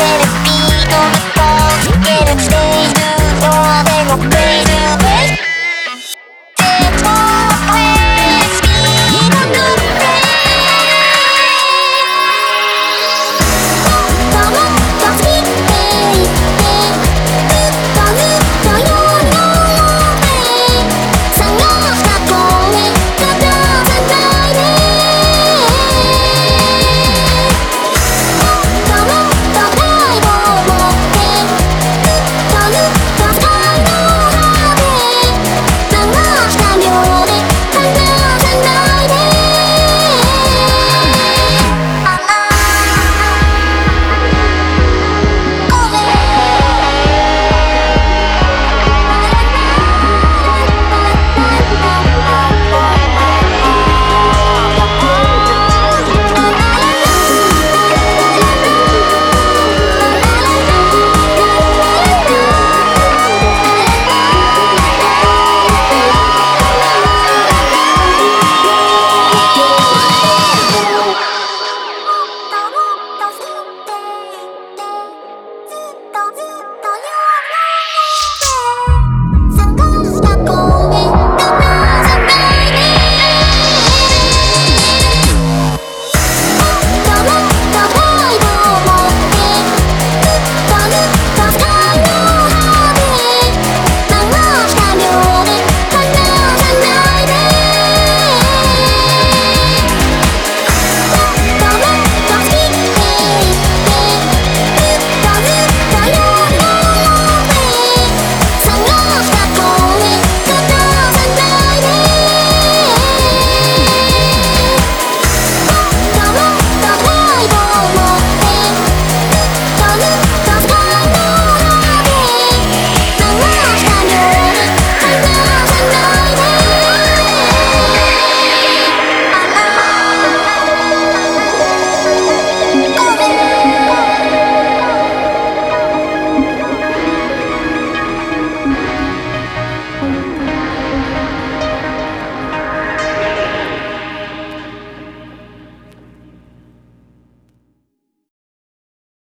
Speed on the phone, get a stage, do all the will pay